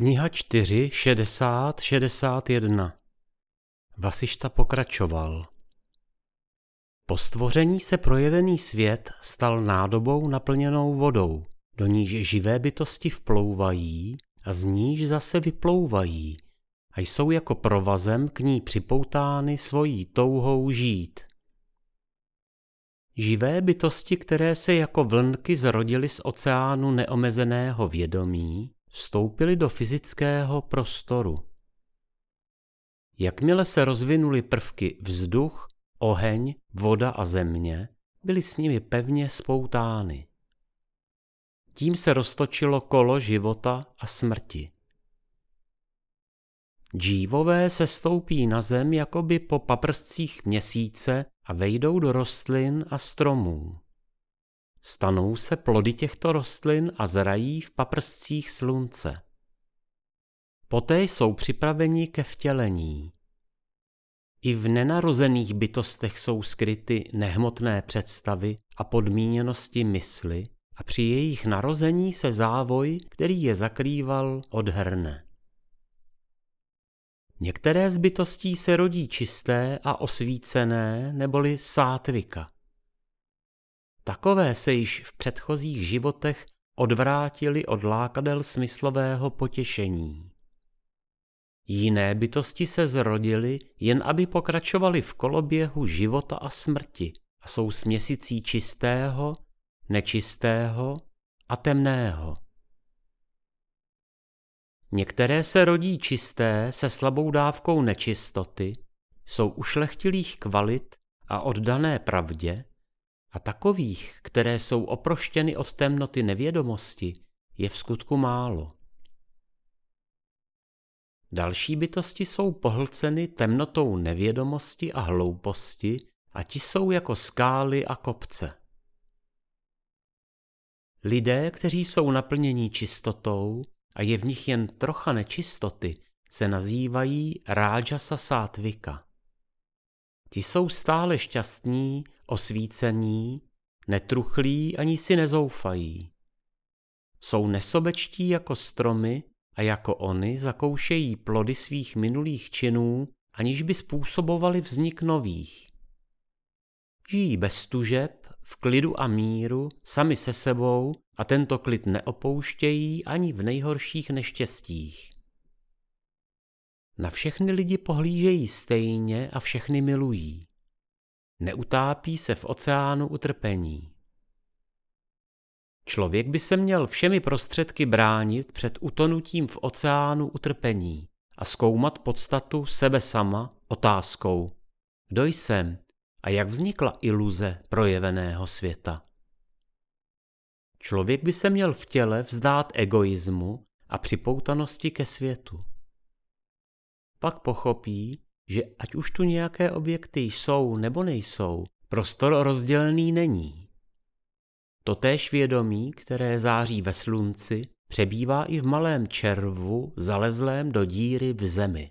Kniha 4, 60, 61 Vasišta pokračoval. Po stvoření se projevený svět stal nádobou naplněnou vodou, do níž živé bytosti vplouvají a z níž zase vyplouvají a jsou jako provazem k ní připoutány svojí touhou žít. Živé bytosti, které se jako vlnky zrodily z oceánu neomezeného vědomí, vstoupili do fyzického prostoru. Jakmile se rozvinuly prvky vzduch, oheň, voda a země, byly s nimi pevně spoutány. Tím se roztočilo kolo života a smrti. Džívové se stoupí na zem jakoby po paprscích měsíce a vejdou do rostlin a stromů. Stanou se plody těchto rostlin a zrají v paprscích slunce. Poté jsou připraveni ke vtělení. I v nenarozených bytostech jsou skryty nehmotné představy a podmíněnosti mysli a při jejich narození se závoj, který je zakrýval, odhrne. Některé z bytostí se rodí čisté a osvícené neboli sátvika. Takové se již v předchozích životech odvrátili od lákadel smyslového potěšení. Jiné bytosti se zrodily, jen aby pokračovali v koloběhu života a smrti a jsou směsicí čistého, nečistého a temného. Některé se rodí čisté se slabou dávkou nečistoty, jsou ušlechtilých kvalit a oddané pravdě, a takových, které jsou oproštěny od temnoty nevědomosti, je v skutku málo. Další bytosti jsou pohlceny temnotou nevědomosti a hlouposti a ti jsou jako skály a kopce. Lidé, kteří jsou naplnění čistotou a je v nich jen trocha nečistoty, se nazývají Rájasa Sátvika. Ti jsou stále šťastní, osvícení, netruchlí ani si nezoufají. Jsou nesobečtí jako stromy a jako oni zakoušejí plody svých minulých činů, aniž by způsobovali vznik nových. Žijí bez tužeb, v klidu a míru, sami se sebou a tento klid neopouštějí ani v nejhorších neštěstích. Na všechny lidi pohlížejí stejně a všechny milují. Neutápí se v oceánu utrpení. Člověk by se měl všemi prostředky bránit před utonutím v oceánu utrpení a zkoumat podstatu sebe sama otázkou, kdo jsem a jak vznikla iluze projeveného světa. Člověk by se měl v těle vzdát egoismu a připoutanosti ke světu. Pak pochopí, že ať už tu nějaké objekty jsou nebo nejsou, prostor rozdělený není. Totéž vědomí, které září ve slunci, přebývá i v malém červu zalezlém do díry v zemi.